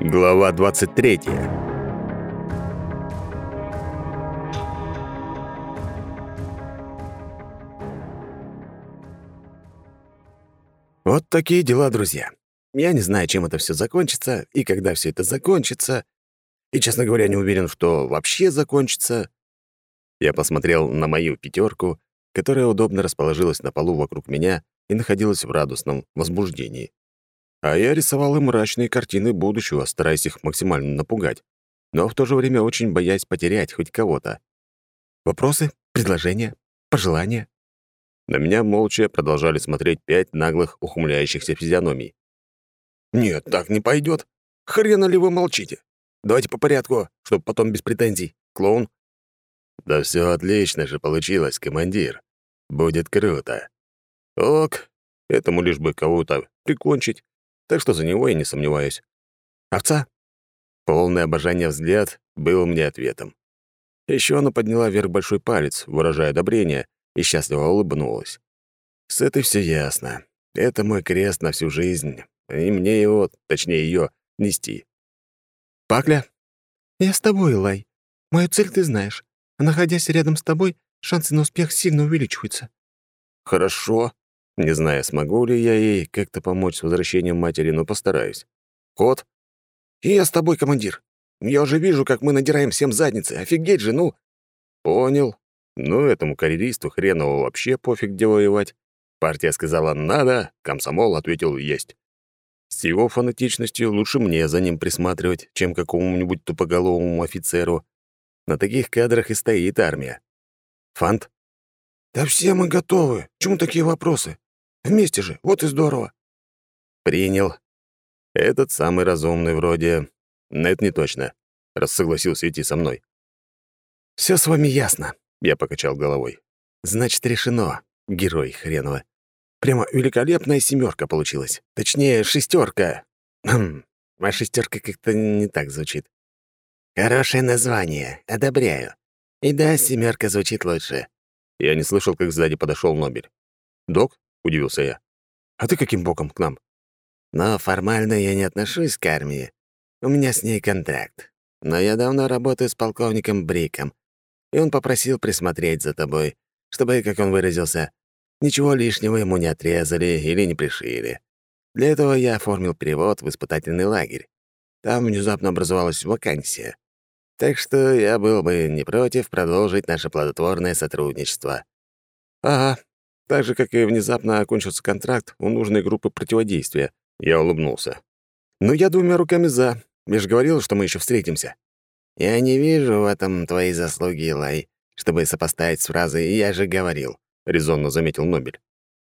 Глава 23. Вот такие дела, друзья. Я не знаю, чем это все закончится и когда все это закончится. И, честно говоря, не уверен, что вообще закончится. Я посмотрел на мою пятерку, которая удобно расположилась на полу вокруг меня и находилась в радостном возбуждении. А я рисовал им мрачные картины будущего, стараясь их максимально напугать, но в то же время очень боясь потерять хоть кого-то. Вопросы, предложения, пожелания? На меня молча продолжали смотреть пять наглых, ухмыляющихся физиономий. «Нет, так не пойдет. Хрена ли вы молчите? Давайте по порядку, чтобы потом без претензий. Клоун?» «Да все отлично же получилось, командир. Будет круто». «Ок, этому лишь бы кого-то прикончить, так что за него я не сомневаюсь. Овца? Полное обожание взгляд был мне ответом. Еще она подняла вверх большой палец, выражая одобрение, и счастливо улыбнулась. С этой все ясно. Это мой крест на всю жизнь, и мне его, точнее ее, нести. «Пакля?» «Я с тобой, Лай. Мою цель ты знаешь. А находясь рядом с тобой, шансы на успех сильно увеличиваются». «Хорошо. Не знаю, смогу ли я ей как-то помочь с возвращением матери, но постараюсь. Кот? И я с тобой, командир. Я уже вижу, как мы надираем всем задницы. Офигеть же, ну. Понял. Ну, этому карьеристу хреново вообще пофиг, где воевать. Партия сказала «надо», комсомол ответил «есть». С его фанатичностью лучше мне за ним присматривать, чем какому-нибудь тупоголовому офицеру. На таких кадрах и стоит армия. Фант? «Да все мы готовы. Чему такие вопросы? Вместе же, вот и здорово». «Принял. Этот самый разумный вроде. Это не точно», — раз согласился идти со мной. Все с вами ясно», — я покачал головой. «Значит, решено, герой хреново. Прямо великолепная семерка получилась. Точнее, шестерка. Хм, а шестерка как-то не так звучит. Хорошее название, одобряю. И да, семерка звучит лучше. Я не слышал, как сзади подошел Нобель. «Док?» — удивился я. «А ты каким боком к нам?» «Но формально я не отношусь к армии. У меня с ней контракт. Но я давно работаю с полковником Бриком, и он попросил присмотреть за тобой, чтобы, как он выразился, ничего лишнего ему не отрезали или не пришили. Для этого я оформил перевод в испытательный лагерь. Там внезапно образовалась вакансия. Так что я был бы не против продолжить наше плодотворное сотрудничество. Ага, так же, как и внезапно окончился контракт у нужной группы противодействия. Я улыбнулся. «Ну, я двумя руками за. Я же говорил, что мы еще встретимся». «Я не вижу в этом твоей заслуги, Лай, чтобы сопоставить с фразой «я же говорил», — резонно заметил Нобель.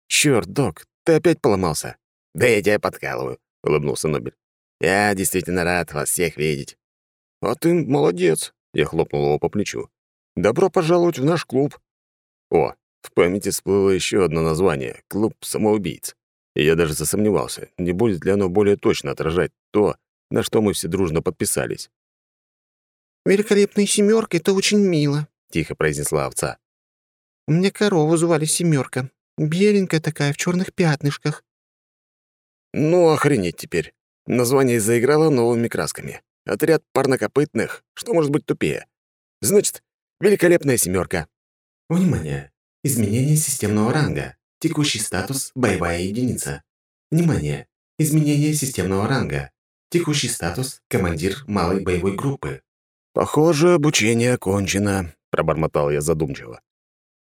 «Чёрт, док, ты опять поломался?» «Да я тебя подкалываю», — улыбнулся Нобель. «Я действительно рад вас всех видеть». «А ты молодец», — я хлопнул его по плечу. «Добро пожаловать в наш клуб». О, в памяти всплыло еще одно название — «Клуб самоубийц». И я даже засомневался, не будет ли оно более точно отражать то, на что мы все дружно подписались. «Великолепная семерка это очень мило», — тихо произнесла овца. «У меня корову звали Семерка, беленькая такая, в черных пятнышках». «Ну, охренеть теперь. Название заиграло новыми красками. Отряд парнокопытных. Что может быть тупее? Значит, великолепная семерка. Внимание! Изменение системного ранга. Текущий статус – боевая единица. Внимание! Изменение системного ранга. Текущий статус – командир малой боевой группы. «Похоже, обучение окончено», — пробормотал я задумчиво.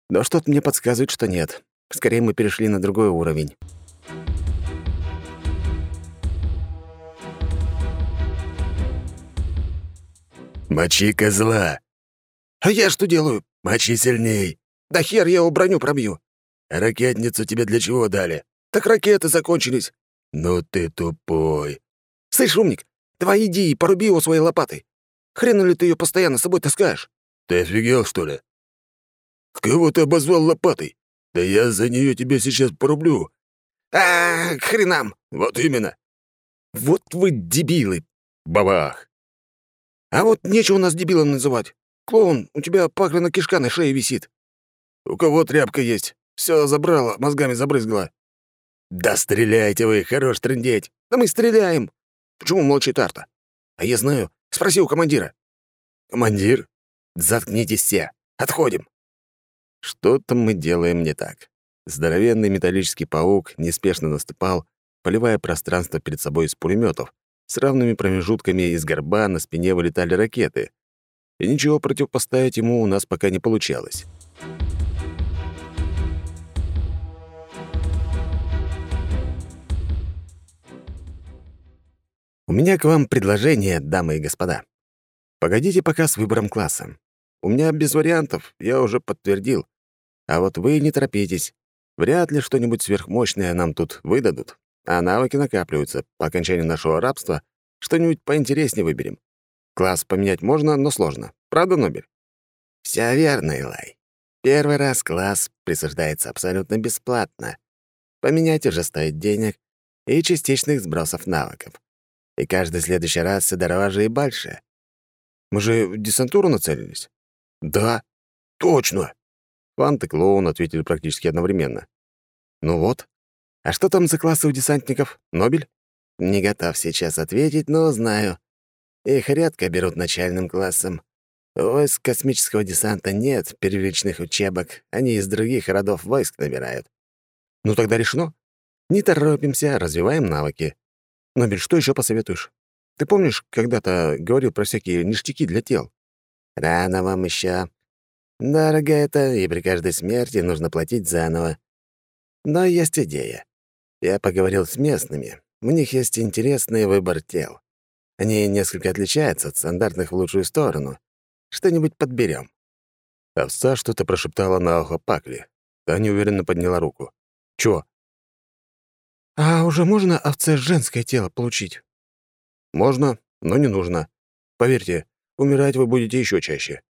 «Но что-то мне подсказывает, что нет. Скорее, мы перешли на другой уровень». «Мочи козла!» «А я что делаю?» «Мочи сильней!» «Да хер я его броню пробью!» «Ракетницу тебе для чего дали?» «Так ракеты закончились!» «Ну ты тупой!» «Слышь, умник, давай иди и поруби его своей лопатой. Хрена ли ты ее постоянно с собой таскаешь?» «Ты офигел, что ли?» «Кого ты обозвал лопатой? Да я за нее тебя сейчас порублю!» «А, -а, -а хренам! Вот именно!» «Вот вы дебилы!» Бабах! «А вот нечего нас дебилом называть. Клоун, у тебя пахлина кишка на шее висит». «У кого тряпка есть? Все забрала, мозгами забрызгала». «Да стреляйте вы, хорош трындеть!» «Да мы стреляем!» «Почему молчит Арта?» А я знаю. Спроси у командира». «Командир? Заткнитесь все. Отходим». Что-то мы делаем не так. Здоровенный металлический паук неспешно наступал, поливая пространство перед собой из пулеметов. С равными промежутками из горба на спине вылетали ракеты. И ничего противопоставить ему у нас пока не получалось. У меня к вам предложение, дамы и господа. Погодите пока с выбором класса. У меня без вариантов, я уже подтвердил. А вот вы не торопитесь. Вряд ли что-нибудь сверхмощное нам тут выдадут, а навыки накапливаются. По окончанию нашего рабства что-нибудь поинтереснее выберем. Класс поменять можно, но сложно. Правда, Нобель? Все верно, Илай. Первый раз класс присуждается абсолютно бесплатно. Поменять уже стоит денег и частичных сбросов навыков. И каждый следующий раз все дороже и больше. Мы же в десантуру нацелились? Да, точно. Фант и клоун ответили практически одновременно. Ну вот. А что там за классы у десантников? Нобель? Не готов сейчас ответить, но знаю. Их редко берут начальным классом. Войск космического десанта нет первичных учебок, они из других родов войск набирают. Ну тогда решено. Не торопимся, развиваем навыки. Нобель, что еще посоветуешь? Ты помнишь, когда-то говорил про всякие ништяки для тел? Рано вам еще. Дорого это, и при каждой смерти нужно платить заново. Но есть идея. Я поговорил с местными. У них есть интересный выбор тел. Они несколько отличаются от стандартных в лучшую сторону. Что-нибудь подберем. Овца что-то прошептала на ухо Пакли. Та неуверенно подняла руку. «Чё?» «А уже можно овце женское тело получить?» «Можно, но не нужно. Поверьте, умирать вы будете еще чаще.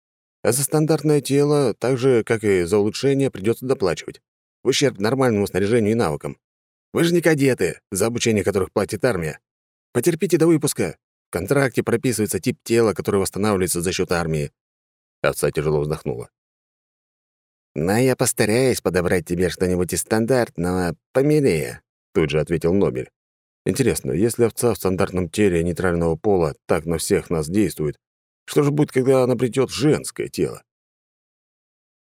А за стандартное тело, так же, как и за улучшение, придется доплачивать. В ущерб нормальному снаряжению и навыкам. Вы же не кадеты, за обучение которых платит армия. Потерпите до выпуска. В контракте прописывается тип тела, который восстанавливается за счет армии. Овца тяжело вздохнула. «Но я постараюсь подобрать тебе что-нибудь из стандартного, помилее», — тут же ответил Нобель. «Интересно, если овца в стандартном теле нейтрального пола так на всех нас действует, что же будет, когда она придет женское тело?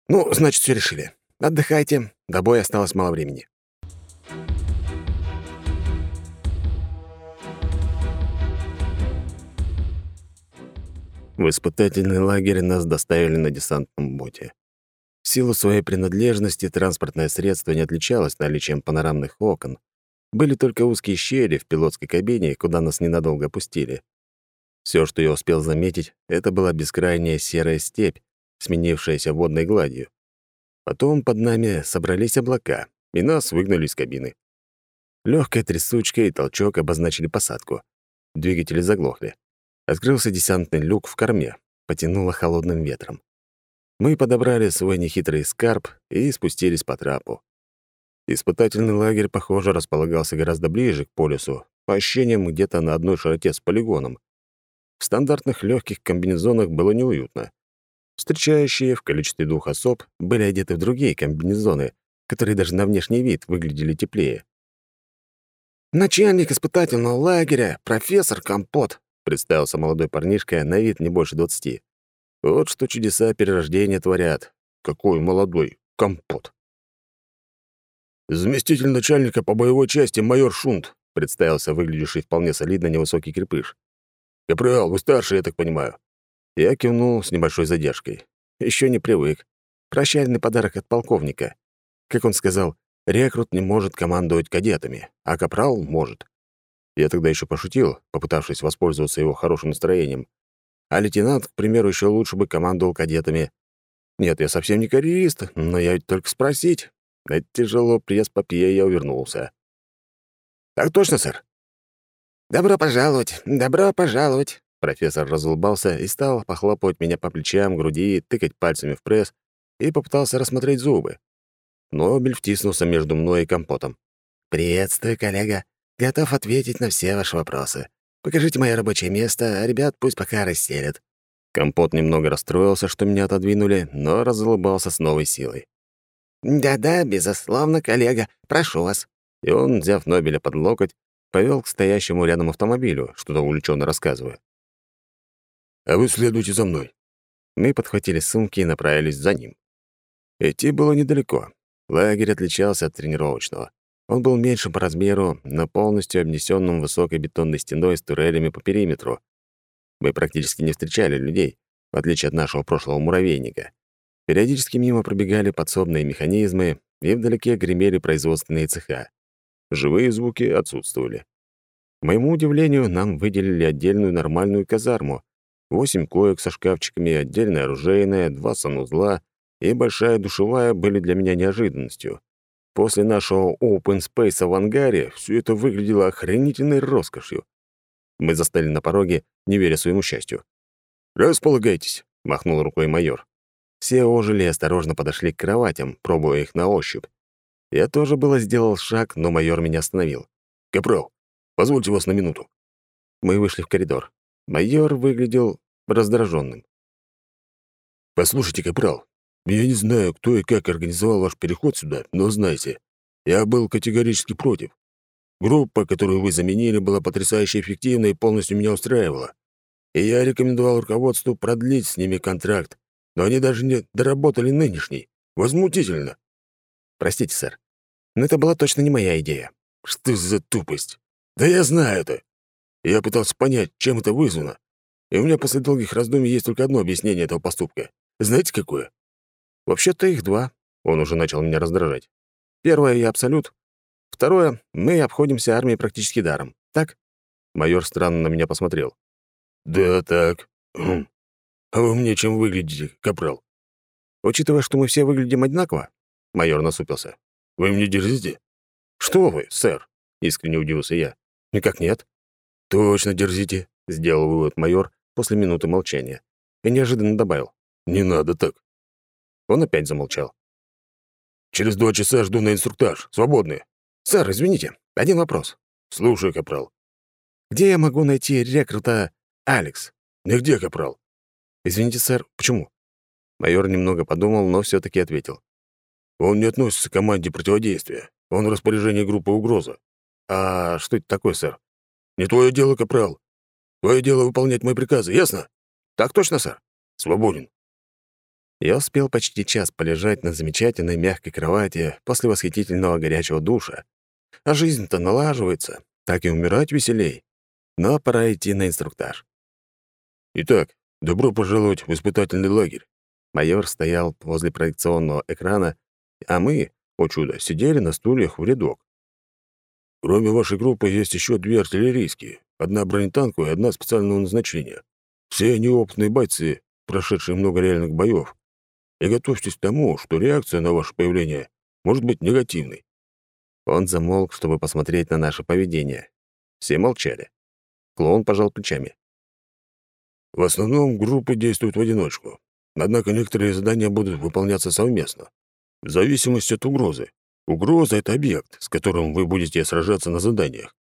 Ну, значит, все решили. Отдыхайте. До боя осталось мало времени. В испытательный лагерь нас доставили на десантном боте. В силу своей принадлежности транспортное средство не отличалось наличием панорамных окон. Были только узкие щели в пилотской кабине, куда нас ненадолго опустили. Все, что я успел заметить, это была бескрайняя серая степь, сменившаяся водной гладью. Потом под нами собрались облака, и нас выгнали из кабины. Легкая трясучка и толчок обозначили посадку. Двигатели заглохли. Открылся десантный люк в корме, потянуло холодным ветром. Мы подобрали свой нехитрый скарб и спустились по трапу. Испытательный лагерь, похоже, располагался гораздо ближе к полюсу, по ощущениям где-то на одной широте с полигоном. В стандартных легких комбинезонах было неуютно. Встречающие в количестве двух особ были одеты в другие комбинезоны, которые даже на внешний вид выглядели теплее. «Начальник испытательного лагеря, профессор Компот», представился молодой парнишка на вид не больше двадцати. Вот что чудеса перерождения творят. Какой молодой Компот. «Заместитель начальника по боевой части майор Шунт», представился выглядевший вполне солидно невысокий крепыш. «Капрал, вы старше, я так понимаю». Я кивнул с небольшой задержкой. Еще не привык. Прощальный подарок от полковника. Как он сказал, рекрут не может командовать кадетами, а капрал может. Я тогда еще пошутил, попытавшись воспользоваться его хорошим настроением. А лейтенант, к примеру, еще лучше бы командовал кадетами. Нет, я совсем не карьерист, но я ведь только спросить. Это тяжело пресс-папье, я увернулся. «Так точно, сэр», «Добро пожаловать! Добро пожаловать!» Профессор разулыбался и стал похлопывать меня по плечам, груди, тыкать пальцами в пресс и попытался рассмотреть зубы. Нобель втиснулся между мной и компотом. «Приветствую, коллега. Готов ответить на все ваши вопросы. Покажите мое рабочее место, а ребят пусть пока расселят». Компот немного расстроился, что меня отодвинули, но разулыбался с новой силой. «Да-да, безусловно, коллега. Прошу вас». И он, взяв Нобеля под локоть, повел к стоящему рядом автомобилю, что-то увлеченно рассказывая. а вы следуйте за мной». Мы подхватили сумки и направились за ним. Идти было недалеко. Лагерь отличался от тренировочного. Он был меньше по размеру, но полностью обнесенным высокой бетонной стеной с турелями по периметру. Мы практически не встречали людей, в отличие от нашего прошлого муравейника. Периодически мимо пробегали подсобные механизмы, и вдалеке гремели производственные цеха. Живые звуки отсутствовали. К моему удивлению, нам выделили отдельную нормальную казарму. Восемь коек со шкафчиками, отдельная оружейная, два санузла и большая душевая были для меня неожиданностью. После нашего open space в ангаре все это выглядело охренительной роскошью. Мы застали на пороге, не веря своему счастью. «Располагайтесь», — махнул рукой майор. Все ожили и осторожно подошли к кроватям, пробуя их на ощупь. Я тоже было сделал шаг, но майор меня остановил. «Капрал, позвольте вас на минуту». Мы вышли в коридор. Майор выглядел раздраженным. «Послушайте, Капрал, я не знаю, кто и как организовал ваш переход сюда, но знайте, я был категорически против. Группа, которую вы заменили, была потрясающе эффективна и полностью меня устраивала. И я рекомендовал руководству продлить с ними контракт, но они даже не доработали нынешний. Возмутительно. Простите, сэр, но это была точно не моя идея. Что за тупость? Да я знаю это. Я пытался понять, чем это вызвано. И у меня после долгих раздумий есть только одно объяснение этого поступка. Знаете, какое? Вообще-то их два. Он уже начал меня раздражать. Первое — я абсолют. Второе — мы обходимся армией практически даром. Так? Майор странно на меня посмотрел. Да, так. А вы мне чем выглядите, капрал? Учитывая, что мы все выглядим одинаково, майор насупился. Вы мне дерзите? Что вы, сэр? Искренне удивился я. Никак нет. Точно дерзите, сделал вывод майор после минуты молчания и неожиданно добавил. Не надо так. Он опять замолчал. «Через два часа жду на инструктаж. Свободны». «Сэр, извините, один вопрос». «Слушаю, капрал». «Где я могу найти рекрута Алекс?» «Нигде, капрал». «Извините, сэр, почему?» Майор немного подумал, но все таки ответил. «Он не относится к команде противодействия. Он в распоряжении группы «Угроза». «А что это такое, сэр?» «Не твое дело, капрал. Твое дело выполнять мои приказы, ясно?» «Так точно, сэр». «Свободен». Я успел почти час полежать на замечательной мягкой кровати после восхитительного горячего душа. А жизнь-то налаживается, так и умирать веселей. Но пора идти на инструктаж. Итак, добро пожаловать в испытательный лагерь. Майор стоял возле проекционного экрана, а мы, о чудо, сидели на стульях в рядок. Кроме вашей группы есть еще две артиллерийские, одна бронетанковая и одна специального назначения. Все они опытные бойцы, прошедшие много реальных боев, и готовьтесь к тому, что реакция на ваше появление может быть негативной». Он замолк, чтобы посмотреть на наше поведение. Все молчали. Клоун пожал плечами. «В основном группы действуют в одиночку. Однако некоторые задания будут выполняться совместно. В зависимости от угрозы. Угроза — это объект, с которым вы будете сражаться на заданиях.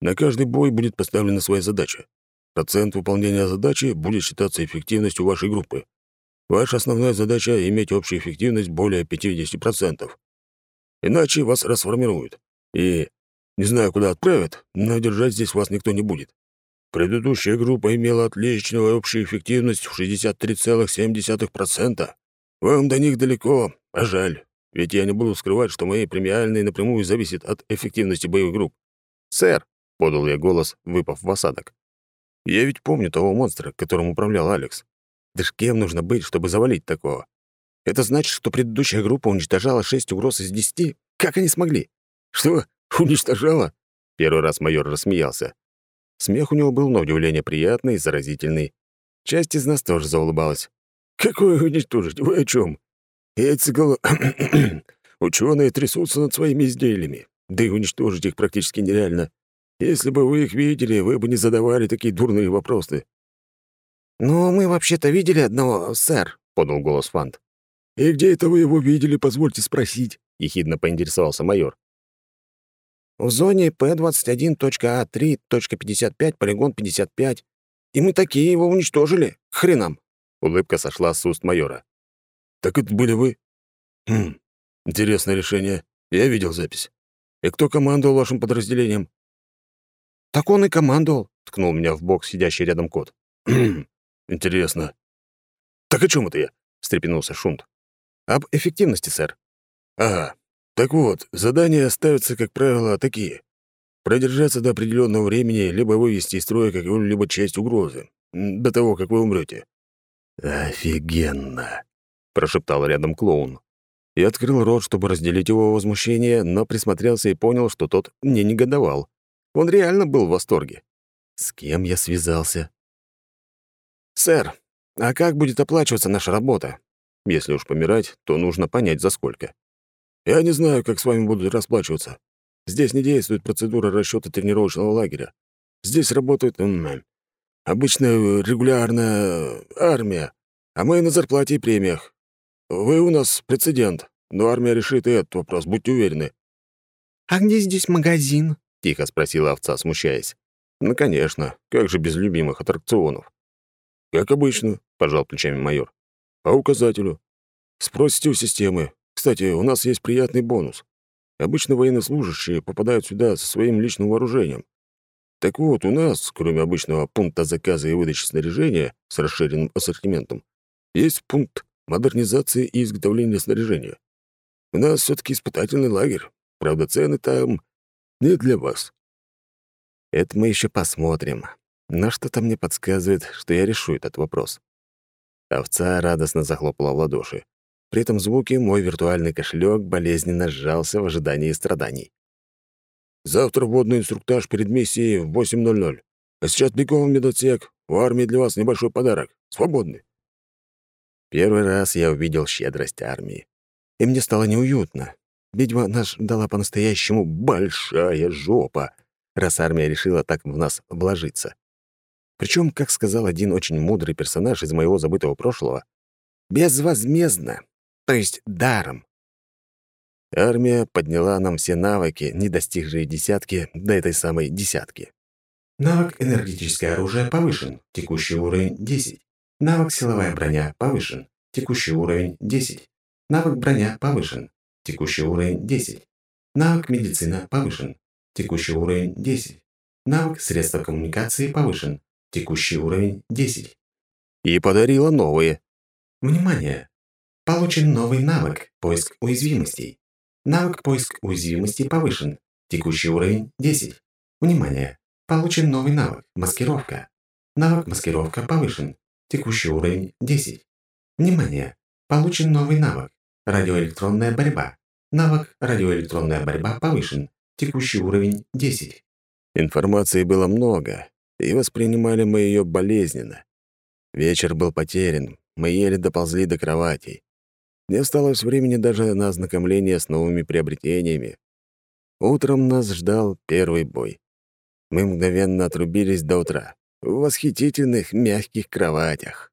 На каждый бой будет поставлена своя задача. Процент выполнения задачи будет считаться эффективностью вашей группы. Ваша основная задача — иметь общую эффективность более 50%. Иначе вас расформируют. И не знаю, куда отправят, но держать здесь вас никто не будет. Предыдущая группа имела отличную общую эффективность в 63,7%. Вам до них далеко, а жаль. Ведь я не буду скрывать, что мои премиальные напрямую зависят от эффективности боевых групп. «Сэр», — подал я голос, выпав в осадок. «Я ведь помню того монстра, которым управлял Алекс. Да ж кем нужно быть, чтобы завалить такого? Это значит, что предыдущая группа уничтожала шесть угроз из десяти? Как они смогли? Что, уничтожала? Первый раз майор рассмеялся. Смех у него был на удивление приятный и заразительный. Часть из нас тоже заулыбалась. «Какое уничтожить? Вы о чем? Гол... Ученые трясутся над своими изделиями. Да и уничтожить их практически нереально. Если бы вы их видели, вы бы не задавали такие дурные вопросы. «Но мы вообще-то видели одного, сэр», — подал голос Фант. «И где это вы его видели, позвольте спросить?» — ехидно поинтересовался майор. «В зоне P21.A3.55, полигон 55. И мы такие его уничтожили. Хренам!» Улыбка сошла с уст майора. «Так это были вы?» «Хм, интересное решение. Я видел запись. И кто командовал вашим подразделением?» «Так он и командовал», — ткнул меня в бок сидящий рядом кот. Интересно. Так о чем это я? встрепенулся Шунт. Об эффективности, сэр. Ага. Так вот, задания ставятся, как правило, такие. Продержаться до определенного времени, либо вывести из строя какую-либо часть угрозы. До того, как вы умрете. «Офигенно!» — прошептал рядом клоун. Я открыл рот, чтобы разделить его возмущение, но присмотрелся и понял, что тот не негодовал. Он реально был в восторге. С кем я связался? «Сэр, а как будет оплачиваться наша работа? Если уж помирать, то нужно понять, за сколько». «Я не знаю, как с вами будут расплачиваться. Здесь не действует процедура расчета тренировочного лагеря. Здесь работает м, обычная регулярная армия, а мы на зарплате и премиях. Вы у нас прецедент, но армия решит и этот вопрос, будьте уверены». «А где здесь магазин?» — тихо спросила овца, смущаясь. «Ну, конечно, как же без любимых аттракционов?» «Как обычно», — пожал плечами майор. «По указателю. Спросите у системы. Кстати, у нас есть приятный бонус. Обычно военнослужащие попадают сюда со своим личным вооружением. Так вот, у нас, кроме обычного пункта заказа и выдачи снаряжения с расширенным ассортиментом, есть пункт модернизации и изготовления снаряжения. У нас все таки испытательный лагерь. Правда, цены там не для вас. Это мы еще посмотрим. Но что-то мне подсказывает, что я решу этот вопрос. Овца радостно захлопала в ладоши. При этом звуке мой виртуальный кошелек болезненно сжался в ожидании страданий. «Завтра водный инструктаж перед миссией в 8.00. А сейчас бегом в медотсек. У армии для вас небольшой подарок. Свободны». Первый раз я увидел щедрость армии. И мне стало неуютно. Видимо, нас дала по-настоящему большая жопа, раз армия решила так в нас вложиться. Причем, как сказал один очень мудрый персонаж из моего забытого прошлого, безвозмездно, то есть даром. Армия подняла нам все навыки, не достигшие десятки, до этой самой десятки. Навык энергетическое оружие повышен, текущий уровень 10. Навык «Силовая броня» повышен. Текущий уровень 10. Навык «Броня» повышен. Текущий уровень 10. Навык «Медицина» повышен. Текущий уровень 10. Навык «Средства коммуникации» повышен. Текущий уровень 10. И подарила новые. Внимание! Получен новый навык «Поиск уязвимостей». Навык «Поиск уязвимостей» повышен. Текущий уровень 10. Внимание! Получен новый навык «Маскировка». Навык «Маскировка» повышен. Текущий уровень 10. Внимание! Получен новый навык. Радиоэлектронная борьба. Навык радиоэлектронная борьба повышен. Текущий уровень 10. Информации было много, и воспринимали мы ее болезненно. Вечер был потерян, мы еле доползли до кроватей. Не осталось времени даже на ознакомление с новыми приобретениями. Утром нас ждал первый бой. Мы мгновенно отрубились до утра в восхитительных мягких кроватях.